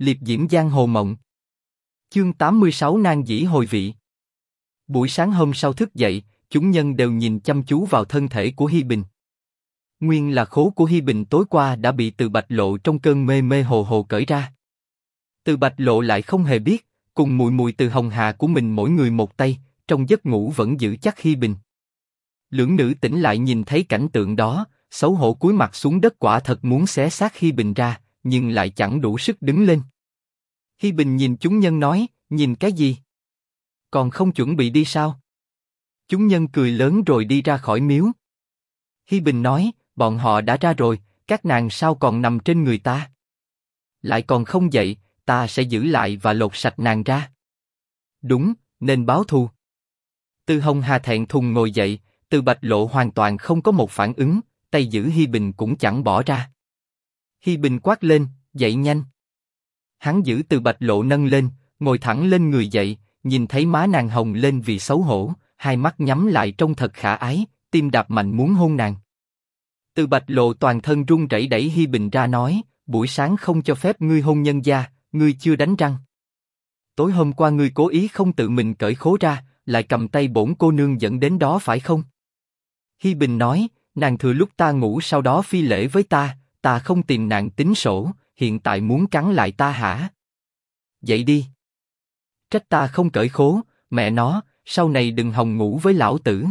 liệp diễm giang hồ mộng. Chương 86 nan dĩ hồi vị. Buổi sáng hôm sau thức dậy, chúng nhân đều nhìn chăm chú vào thân thể của Hi Bình. Nguyên là khố của Hi Bình tối qua đã bị Từ Bạch Lộ trong cơn mê mê hồ hồ cởi ra. Từ Bạch Lộ lại không hề biết, cùng mùi mùi từ hồng hà của mình mỗi người một tay, trong giấc ngủ vẫn giữ chắc Hi Bình. Lưỡng nữ tỉnh lại nhìn thấy cảnh tượng đó, xấu hổ cúi mặt xuống đất quả thật muốn xé xác Hi Bình ra, nhưng lại chẳng đủ sức đứng lên. Hi Bình nhìn chúng nhân nói, nhìn cái gì? Còn không chuẩn bị đi sao? Chúng nhân cười lớn rồi đi ra khỏi miếu. Hi Bình nói, bọn họ đã ra rồi, các nàng sao còn nằm trên người ta? Lại còn không dậy, ta sẽ giữ lại và lột sạch nàng ra. Đúng, nên báo thù. Từ Hồng Hà thẹn thùng ngồi dậy, Từ Bạch Lộ hoàn toàn không có một phản ứng, tay giữ Hi Bình cũng chẳng bỏ ra. Hi Bình quát lên, dậy nhanh. Hắn giữ Từ Bạch Lộ nâng lên, ngồi thẳng lên người dậy, nhìn thấy má nàng hồng lên vì xấu hổ, hai mắt nhắm lại trông thật khả ái, tim đập mạnh muốn hôn nàng. Từ Bạch Lộ toàn thân run rẩy đẩy Hi Bình ra nói, buổi sáng không cho phép ngươi hôn nhân gia, ngươi chưa đánh răng. Tối hôm qua ngươi cố ý không tự mình cởi khố ra, lại cầm tay bổn cô nương dẫn đến đó phải không? Hi Bình nói, nàng thừa lúc ta ngủ sau đó phi lễ với ta, ta không tìm nàng tính sổ, hiện tại muốn cắn lại ta hả? Dậy đi. Trách ta không cởi khố, mẹ nó, sau này đừng hòng ngủ với lão tử.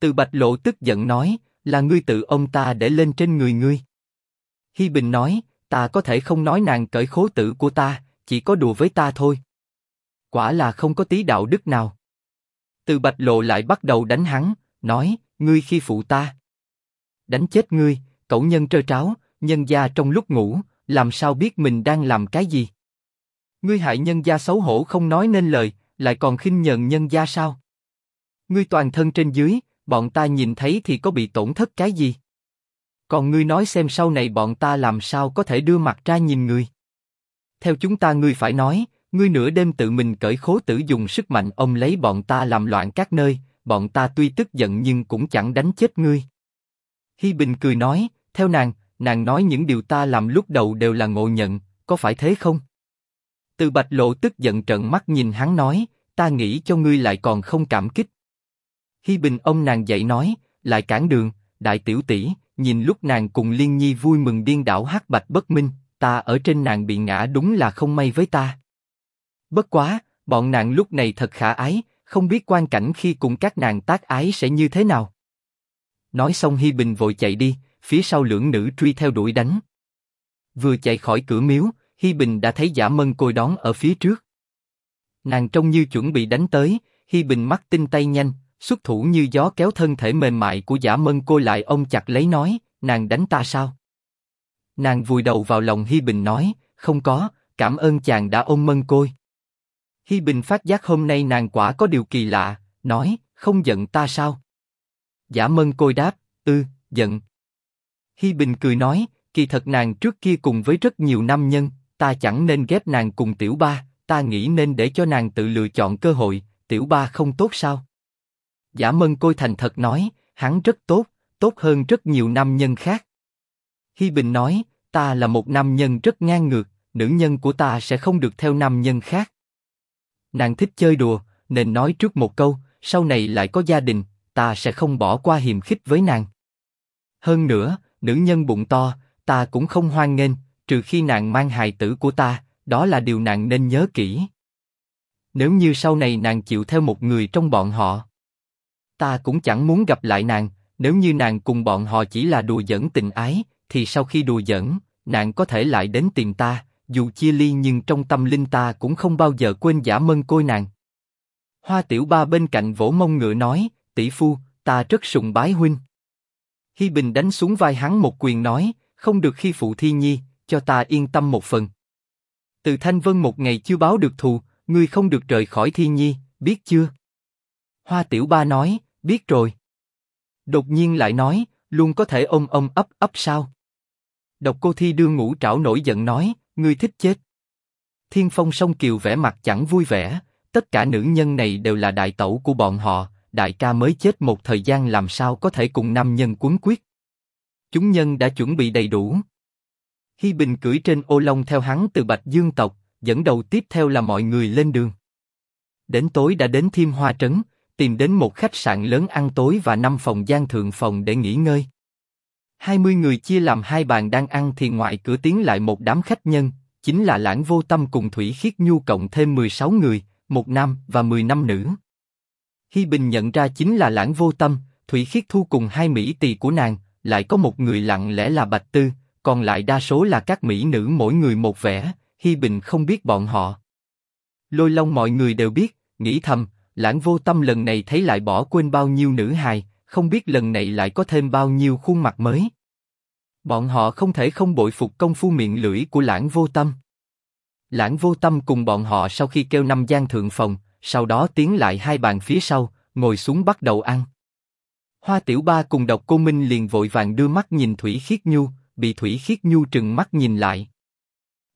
Từ Bạch Lộ tức giận nói, là ngươi tự ông ta để lên trên người ngươi. Hi Bình nói, ta có thể không nói nàng cởi khố tử của ta, chỉ có đùa với ta thôi. Quả là không có tí đạo đức nào. Từ Bạch Lộ lại bắt đầu đánh hắn, nói, ngươi khi phụ ta. Đánh chết ngươi, cậu nhân trơ tráo, nhân gia trong lúc ngủ, làm sao biết mình đang làm cái gì? Ngươi hại nhân gia xấu hổ không nói nên lời, lại còn khinh nhờn nhân gia sao? Ngươi toàn thân trên dưới, bọn ta nhìn thấy thì có bị tổn thất cái gì? Còn ngươi nói xem sau này bọn ta làm sao có thể đưa mặt ra nhìn ngươi? Theo chúng ta ngươi phải nói, ngươi nửa đêm tự mình cởi khố tử dùng sức mạnh ông lấy bọn ta làm loạn các nơi, bọn ta tuy tức giận nhưng cũng chẳng đánh chết ngươi. Hi Bình cười nói, theo nàng, nàng nói những điều ta làm lúc đầu đều là ngộ nhận, có phải thế không? Từ Bạch Lộ tức giận trợn mắt nhìn hắn nói, ta nghĩ cho ngươi lại còn không cảm kích. Hi Bình ông nàng dậy nói, lại cản đường, đại tiểu tỷ, nhìn lúc nàng cùng Liên Nhi vui mừng điên đảo hát bạch bất minh, ta ở trên nàng bị ngã đúng là không may với ta. Bất quá, bọn nàng lúc này thật khả ái, không biết quan cảnh khi cùng các nàng tác ái sẽ như thế nào. Nói xong Hi Bình vội chạy đi, phía sau lưỡng nữ truy theo đuổi đánh. Vừa chạy khỏi cửa miếu, Hi Bình đã thấy Giả Mân Côi đón ở phía trước. Nàng trông như chuẩn bị đánh tới, Hi Bình mắt tinh tay nhanh, xuất thủ như gió kéo thân thể mềm mại của Giả Mân Côi lại ôm chặt lấy nói, nàng đánh ta sao? Nàng vùi đầu vào lòng Hi Bình nói, không có, cảm ơn chàng đã ôm Mân Côi. Hi Bình phát giác hôm nay nàng quả có điều kỳ lạ, nói, không giận ta sao? Giả Mân Côi đáp, ư, giận. Hi Bình cười nói, kỳ thật nàng trước kia cùng với rất nhiều nam nhân, ta chẳng nên ghép nàng cùng Tiểu Ba, ta nghĩ nên để cho nàng tự lựa chọn cơ hội, Tiểu Ba không tốt sao? Giả Mân Côi thành thật nói, hắn rất tốt, tốt hơn rất nhiều nam nhân khác. Hi Bình nói, ta là một nam nhân rất ngang ngược, nữ nhân của ta sẽ không được theo nam nhân khác. Nàng thích chơi đùa, nên nói trước một câu, sau này lại có gia đình, ta sẽ không bỏ qua hiềm khích với nàng. Hơn nữa, nữ nhân bụng to, ta cũng không hoan nghênh, trừ khi nàng mang hài tử của ta, đó là điều nàng nên nhớ kỹ. Nếu như sau này nàng chịu theo một người trong bọn họ, ta cũng chẳng muốn gặp lại nàng. Nếu như nàng cùng bọn họ chỉ là đùa giỡn tình ái, thì sau khi đùa giỡn, nàng có thể lại đến tìm ta. Dù chia ly nhưng trong tâm linh ta cũng không bao giờ quên giả mân côi nàng. Hoa Tiểu Ba bên cạnh vỗ mông ngựa nói, tỷ phu, ta rất sùng bái huynh. Hi Bình đánh xuống vai hắn một quyền nói, không được khi phụ thi nhi, cho ta yên tâm một phần. Từ Thanh Vân một ngày chưa báo được thù, ngươi không được rời khỏi thi nhi, biết chưa? Hoa Tiểu Ba nói, biết rồi. Đột nhiên lại nói, luôn có thể ôm ôm ấp ấp sao? Độc Cô Thi đưa ngũ trảo nổi giận nói, ngươi thích chết. Thiên Phong song kiều vẻ mặt chẳng vui vẻ, tất cả nữ nhân này đều là đại tẩu của bọn họ, đại ca mới chết một thời gian làm sao có thể cùng nam nhân cuốn quyết. Chúng nhân đã chuẩn bị đầy đủ. Hi Bình cưỡi trên ô long theo hắn từ Bạch Dương tộc, dẫn đầu tiếp theo là mọi người lên đường. Đến tối đã đến Thiêm Hoa Trấn, tìm đến một khách sạn lớn ăn tối và năm phòng gian thượng phòng để nghỉ ngơi. 20 người chia làm hai bàn đang ăn thì ngoại cửa tiến lại một đám khách nhân, chính là Lãng Vô Tâm cùng Thủy Khiết Nhu cộng thêm 16 người, một nam và 10 năm nữ. Hi Bình nhận ra chính là Lãng Vô Tâm, Thủy Khiết Thu cùng hai mỹ tỳ của nàng, lại có một người lặng lẽ là Bạch Tư, còn lại đa số là các mỹ nữ mỗi người một vẻ. Hi Bình không biết bọn họ. Lôi Long mọi người đều biết, nghĩ thầm, Lãng Vô Tâm lần này thấy lại bỏ quên bao nhiêu nữ hài, không biết lần này lại có thêm bao nhiêu khuôn mặt mới. Bọn họ không thể không bội phục công phu miệng lưỡi của Lãng Vô Tâm. Lãng Vô Tâm cùng bọn họ sau khi kêu năm gian thượng phòng, sau đó tiến lại hai bàn phía sau, ngồi xuống bắt đầu ăn. Hoa Tiểu Ba cùng Độc Cô Minh liền vội vàng đưa mắt nhìn Thủy Khiết Nhu, bị Thủy Khiết Nhu trừng mắt nhìn lại.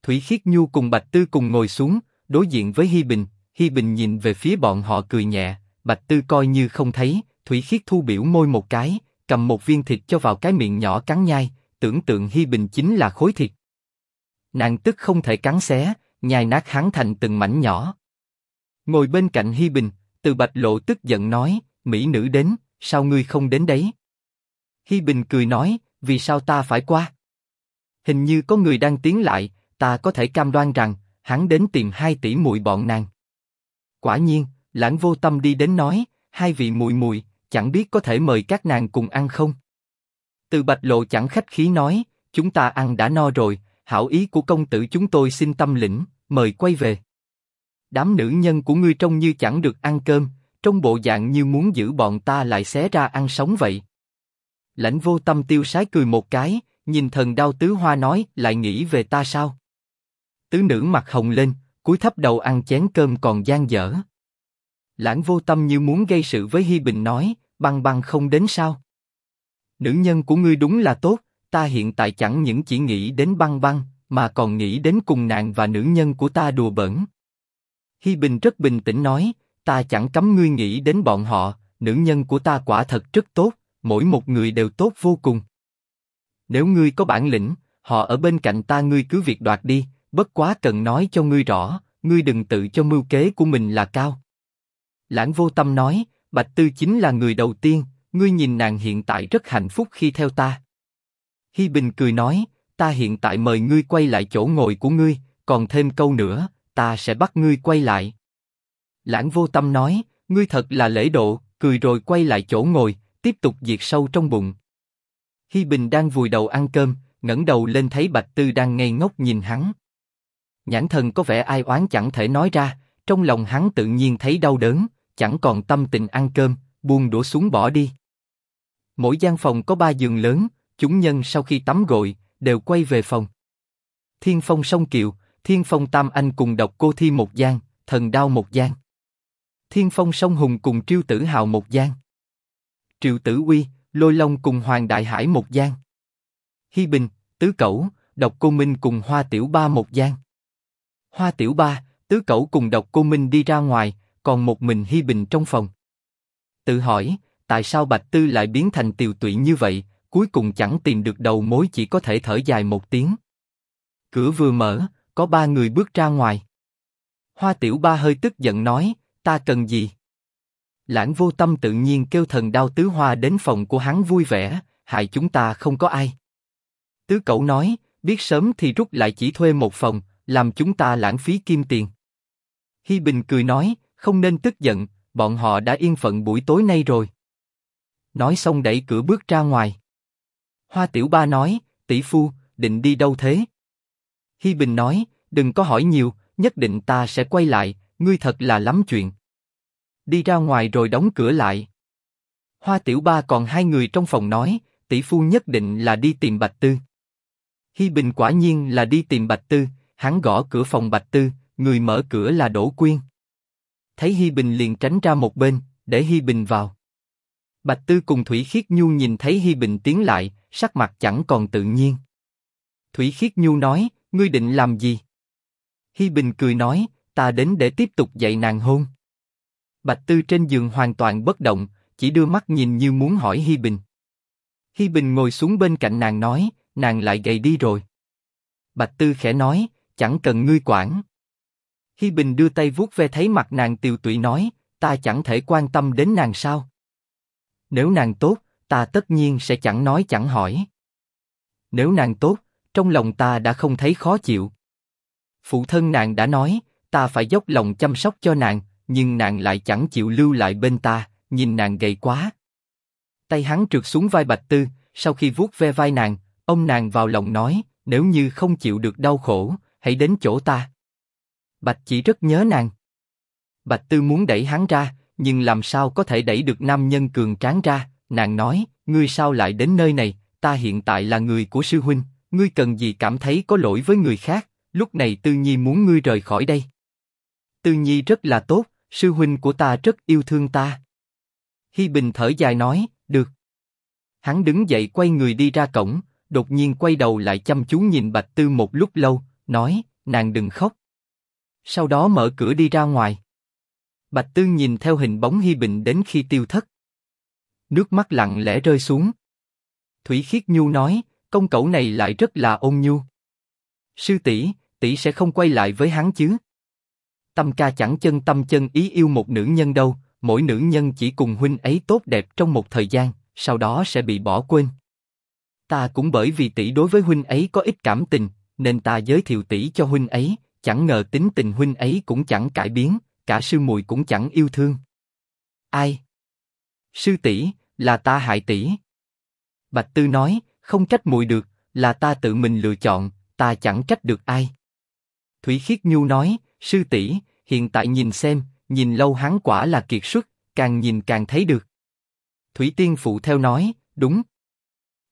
Thủy Khiết Nhu cùng Bạch Tư cùng ngồi xuống, đối diện với Hi Bình. Hi Bình nhìn về phía bọn họ cười nhẹ, Bạch Tư coi như không thấy. Thủy Khiết thu biểu môi một cái, cầm một viên thịt cho vào cái miệng nhỏ cắn nhai, tưởng tượng Hi Bình chính là khối thịt. Nàng tức không thể cắn xé, nhai nát hắn thành từng mảnh nhỏ. Ngồi bên cạnh Hi Bình, Từ Bạch Lộ tức giận nói, mỹ nữ đến, sao ngươi không đến đấy? Hi Bình cười nói, vì sao ta phải qua? Hình như có người đang tiến lại, ta có thể cam đoan rằng hắn đến tìm hai tỷ muội bọn nàng. Quả nhiên, lãng vô tâm đi đến nói, hai vị muội muội, chẳng biết có thể mời các nàng cùng ăn không? Từ Bạch Lộ chẳng khách khí nói, chúng ta ăn đã no rồi, hảo ý của công tử chúng tôi xin tâm lĩnh, mời quay về. Đám nữ nhân của ngươi trông như chẳng được ăn cơm, trong bộ dạng như muốn giữ bọn ta lại xé ra ăn sống vậy. Lãnh vô tâm tiêu sái cười một cái, nhìn thần đau tứ hoa nói, lại nghĩ về ta sao? Tứ nữ mặt hồng lên, cúi thấp đầu ăn chén cơm còn gian dở. Lãng vô tâm như muốn gây sự với Hi Bình nói, băng băng không đến sao? Nữ nhân của ngươi đúng là tốt, ta hiện tại chẳng những chỉ nghĩ đến băng băng, mà còn nghĩ đến cùng nàng và nữ nhân của ta đùa bẩn. Hi Bình rất bình tĩnh nói, ta chẳng cấm ngươi nghĩ đến bọn họ, nữ nhân của ta quả thật rất tốt, mỗi một người đều tốt vô cùng. Nếu ngươi có bản lĩnh, họ ở bên cạnh ta ngươi cứ việc đoạt đi, bất quá cần nói cho ngươi rõ, ngươi đừng tự cho mưu kế của mình là cao. Lãng vô tâm nói, Bạch Tư chính là người đầu tiên, ngươi nhìn nàng hiện tại rất hạnh phúc khi theo ta. Hi Bình cười nói, ta hiện tại mời ngươi quay lại chỗ ngồi của ngươi, còn thêm câu nữa, ta sẽ bắt ngươi quay lại. Lãng vô tâm nói, ngươi thật là lễ độ, cười rồi quay lại chỗ ngồi, tiếp tục diệt sâu trong bụng. Hi Bình đang vùi đầu ăn cơm, ngẩng đầu lên thấy Bạch Tư đang ngây ngốc nhìn hắn. Nhãn thần có vẻ ai oán chẳng thể nói ra, trong lòng hắn tự nhiên thấy đau đớn, chẳng còn tâm tình ăn cơm, buông đũa xuống bỏ đi. Mỗi gian phòng có ba giường lớn, chúng nhân sau khi tắm gội đều quay về phòng. Thiên Phong sông Kiều, Thiên Phong Tam Anh cùng độc cô thi một gian, thần đao một gian. Thiên Phong sông Hùng cùng Triêu Tử Hào một gian. Triệu Tử Uy, Lôi Long cùng Hoàng Đại Hải một gian. Hi Bình, Tứ Cẩu, Độc Cô Minh cùng Hoa Tiểu Ba một gian. Hoa Tiểu Ba, Tứ Cẩu cùng Độc Cô Minh đi ra ngoài, còn một mình Hi Bình trong phòng. Tự hỏi, tại sao Bạch Tư lại biến thành tiều tụy như vậy, cuối cùng chẳng tìm được đầu mối chỉ có thể thở dài một tiếng. Cửa vừa mở, có ba người bước ra ngoài. Hoa Tiểu Ba hơi tức giận nói, ta cần gì? Lãng vô tâm tự nhiên kêu thần đao tứ hoa đến phòng của hắn vui vẻ, hại chúng ta không có ai. Tứ cậu nói, biết sớm thì rút lại chỉ thuê một phòng, làm chúng ta lãng phí kim tiền. Hi Bình cười nói, không nên tức giận, bọn họ đã yên phận buổi tối nay rồi. Nói xong đẩy cửa bước ra ngoài. Hoa Tiểu Ba nói, tỷ phu, định đi đâu thế? Hi Bình nói, đừng có hỏi nhiều, nhất định ta sẽ quay lại, ngươi thật là lắm chuyện. Đi ra ngoài rồi đóng cửa lại. Hoa Tiểu Ba còn hai người trong phòng nói, tỷ phu nhất định là đi tìm Bạch Tư. Hi Bình quả nhiên là đi tìm Bạch Tư, hắn gõ cửa phòng Bạch Tư, người mở cửa là Đỗ Quyên. Thấy Hi Bình liền tránh ra một bên, để Hi Bình vào. Bạch Tư cùng Thủy Khiết Nhu nhìn thấy Hi Bình tiến lại, sắc mặt chẳng còn tự nhiên. Thủy Khiết Nhu nói, ngươi định làm gì? Hi Bình cười nói, ta đến để tiếp tục dạy nàng hôn. Bạch Tư trên giường hoàn toàn bất động, chỉ đưa mắt nhìn như muốn hỏi Hi Bình. Hi Bình ngồi xuống bên cạnh nàng nói, nàng lại gầy đi rồi. Bạch Tư khẽ nói, chẳng cần ngươi quản. Hi Bình đưa tay vuốt ve thấy mặt nàng tiều tụy nói, ta chẳng thể quan tâm đến nàng sao? Nếu nàng tốt, ta tất nhiên sẽ chẳng nói chẳng hỏi. Nếu nàng tốt, trong lòng ta đã không thấy khó chịu. Phụ thân nàng đã nói, ta phải dốc lòng chăm sóc cho nàng, nhưng nàng lại chẳng chịu lưu lại bên ta, nhìn nàng gầy quá. Tay hắn trượt xuống vai Bạch Tư, sau khi vuốt ve vai nàng, ông nàng vào lòng nói, nếu như không chịu được đau khổ, hãy đến chỗ ta. Bạch chỉ rất nhớ nàng. Bạch Tư muốn đẩy hắn ra, nhưng làm sao có thể đẩy được nam nhân cường tráng ra? Nàng nói, ngươi sao lại đến nơi này? Ta hiện tại là người của sư huynh, ngươi cần gì cảm thấy có lỗi với người khác? Lúc này Tư Nhi muốn ngươi rời khỏi đây. Tư Nhi rất là tốt, sư huynh của ta rất yêu thương ta. Hi Bình thở dài nói, được. Hắn đứng dậy quay người đi ra cổng, đột nhiên quay đầu lại chăm chú nhìn Bạch Tư một lúc lâu, nói, nàng đừng khóc. Sau đó mở cửa đi ra ngoài. Bạch Tư nhìn theo hình bóng Hi Bình đến khi tiêu thất. Nước mắt lặng lẽ rơi xuống. Thủy Khiết Nhu nói, công cậu này lại rất là ôn nhu. Sư tỷ, tỷ sẽ không quay lại với hắn chứ? Tâm ca chẳng chân tâm chân ý yêu một nữ nhân đâu, mỗi nữ nhân chỉ cùng huynh ấy tốt đẹp trong một thời gian, sau đó sẽ bị bỏ quên. Ta cũng bởi vì tỷ đối với huynh ấy có ít cảm tình, nên ta giới thiệu tỷ cho huynh ấy, chẳng ngờ tính tình huynh ấy cũng chẳng cải biến, cả sư muội cũng chẳng yêu thương. Ai? Sư tỷ, là ta hại tỷ. Bạch Tư nói, không trách muội được, là ta tự mình lựa chọn, ta chẳng trách được ai. Thủy Khiết Nhu nói, sư tỷ, hiện tại nhìn xem, nhìn lâu hắn quả là kiệt xuất, càng nhìn càng thấy được. Thủy Tiên phụ theo nói, đúng.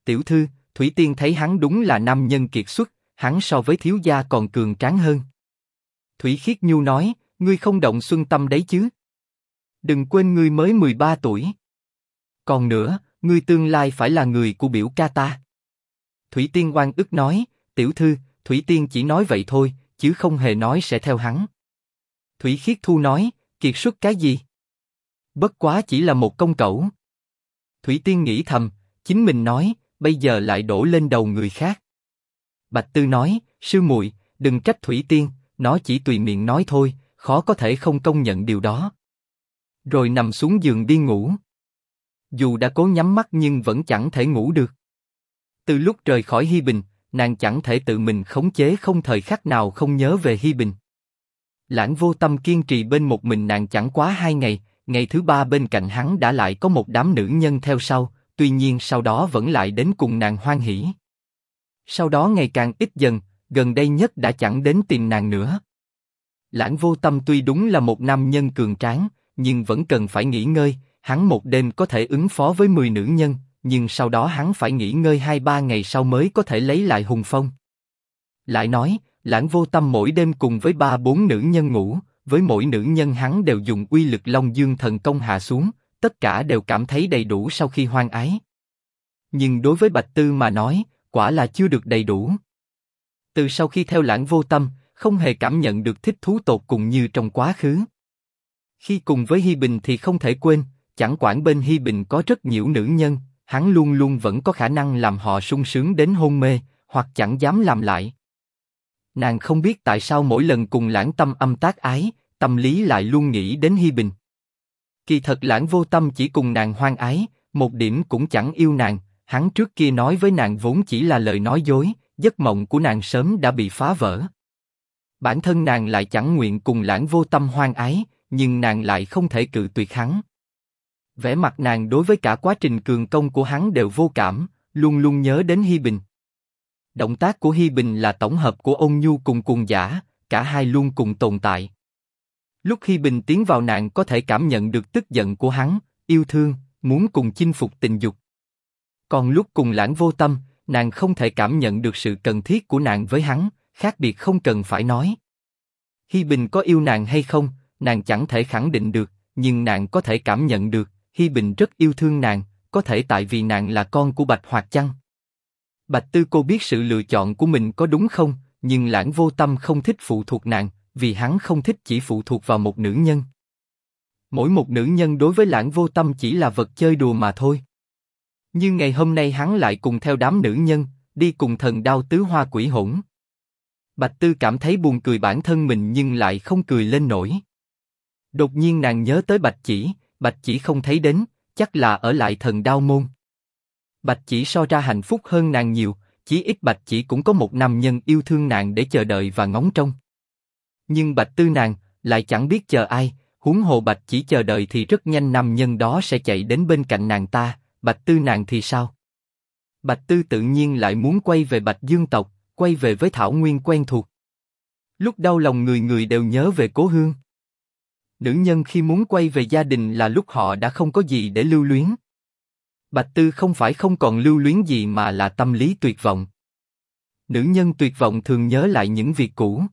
Tiểu thư, Thủy Tiên thấy hắn đúng là nam nhân kiệt xuất, hắn so với thiếu gia còn cường tráng hơn. Thủy Khiết Nhu nói, ngươi không động xuân tâm đấy chứ? Đừng quên ngươi mới 13 tuổi. Còn nữa, ngươi tương lai phải là người của biểu ca ta. Thủy Tiên oan ức nói, tiểu thư, Thủy Tiên chỉ nói vậy thôi, chứ không hề nói sẽ theo hắn. Thủy Khiết Thu nói, kiệt xuất cái gì? Bất quá chỉ là một công cẩu. Thủy Tiên nghĩ thầm, chính mình nói, bây giờ lại đổ lên đầu người khác. Bạch Tư nói, sư muội, đừng trách Thủy Tiên, nó chỉ tùy miệng nói thôi, khó có thể không công nhận điều đó. Rồi nằm xuống giường đi ngủ. Dù đã cố nhắm mắt nhưng vẫn chẳng thể ngủ được. Từ lúc rời khỏi Hi Bình, nàng chẳng thể tự mình khống chế không thời khắc nào không nhớ về Hi Bình. Lãng vô tâm kiên trì bên một mình nàng chẳng quá hai ngày, ngày thứ ba bên cạnh hắn đã lại có một đám nữ nhân theo sau, tuy nhiên sau đó vẫn lại đến cùng nàng hoan hỉ. Sau đó ngày càng ít dần, gần đây nhất đã chẳng đến tìm nàng nữa. Lãng vô tâm tuy đúng là một nam nhân cường tráng, nhưng vẫn cần phải nghỉ ngơi. Hắn một đêm có thể ứng phó với 10 nữ nhân, nhưng sau đó hắn phải nghỉ ngơi hai ba ngày sau mới có thể lấy lại hùng phong. Lại nói, lãng vô tâm mỗi đêm cùng với ba bốn nữ nhân ngủ, với mỗi nữ nhân hắn đều dùng uy lực Long Dương thần công hạ xuống, tất cả đều cảm thấy đầy đủ sau khi hoan ái. Nhưng đối với Bạch Tư mà nói, quả là chưa được đầy đủ. Từ sau khi theo lãng vô tâm, không hề cảm nhận được thích thú tột cùng như trong quá khứ. Khi cùng với Hi Bình thì không thể quên, chẳng quản bên Hi Bình có rất nhiều nữ nhân, hắn luôn luôn vẫn có khả năng làm họ sung sướng đến hôn mê, hoặc chẳng dám làm lại. Nàng không biết tại sao mỗi lần cùng lãng tâm âm tác ái, tâm lý lại luôn nghĩ đến Hi Bình. Kỳ thật lãng vô tâm chỉ cùng nàng hoan ái, một điểm cũng chẳng yêu nàng, hắn trước kia nói với nàng vốn chỉ là lời nói dối, giấc mộng của nàng sớm đã bị phá vỡ. Bản thân nàng lại chẳng nguyện cùng lãng vô tâm hoan ái, nhưng nàng lại không thể cự tuyệt hắn. Vẻ mặt nàng đối với cả quá trình cường công của hắn đều vô cảm, luôn luôn nhớ đến Hi Bình. Động tác của Hi Bình là tổng hợp của ôn nhu cùng cuồng giả, cả hai luôn cùng tồn tại. Lúc Hi Bình tiến vào nàng có thể cảm nhận được tức giận của hắn, yêu thương, muốn cùng chinh phục tình dục. Còn lúc cùng lãng vô tâm, nàng không thể cảm nhận được sự cần thiết của nàng với hắn, khác biệt không cần phải nói. Hi Bình có yêu nàng hay không, nàng chẳng thể khẳng định được, nhưng nàng có thể cảm nhận được, Hi Bình rất yêu thương nàng, có thể tại vì nàng là con của Bạch Hoạt Chăng. Bạch Tư cô biết sự lựa chọn của mình có đúng không, nhưng lãng vô tâm không thích phụ thuộc nàng, vì hắn không thích chỉ phụ thuộc vào một nữ nhân. Mỗi một nữ nhân đối với lãng vô tâm chỉ là vật chơi đùa mà thôi. Nhưng ngày hôm nay hắn lại cùng theo đám nữ nhân, đi cùng thần đao tứ hoa quỷ hỗn. Bạch Tư cảm thấy buồn cười bản thân mình nhưng lại không cười lên nổi. Đột nhiên nàng nhớ tới Bạch Chỉ, Bạch Chỉ không thấy đến, chắc là ở lại thần đao môn. Bạch Chỉ so ra hạnh phúc hơn nàng nhiều, chí ít Bạch Chỉ cũng có một nam nhân yêu thương nàng để chờ đợi và ngóng trông. Nhưng Bạch Tư nàng lại chẳng biết chờ ai, huống hồ Bạch Chỉ chờ đợi thì rất nhanh nam nhân đó sẽ chạy đến bên cạnh nàng ta, Bạch Tư nàng thì sao? Bạch Tư tự nhiên lại muốn quay về Bạch Dương tộc, quay về với Thảo Nguyên quen thuộc. Lúc đau lòng người người đều nhớ về cố hương. Nữ nhân khi muốn quay về gia đình là lúc họ đã không có gì để lưu luyến. Bạch Tư không phải không còn lưu luyến gì mà là tâm lý tuyệt vọng. Nữ nhân tuyệt vọng thường nhớ lại những việc cũ.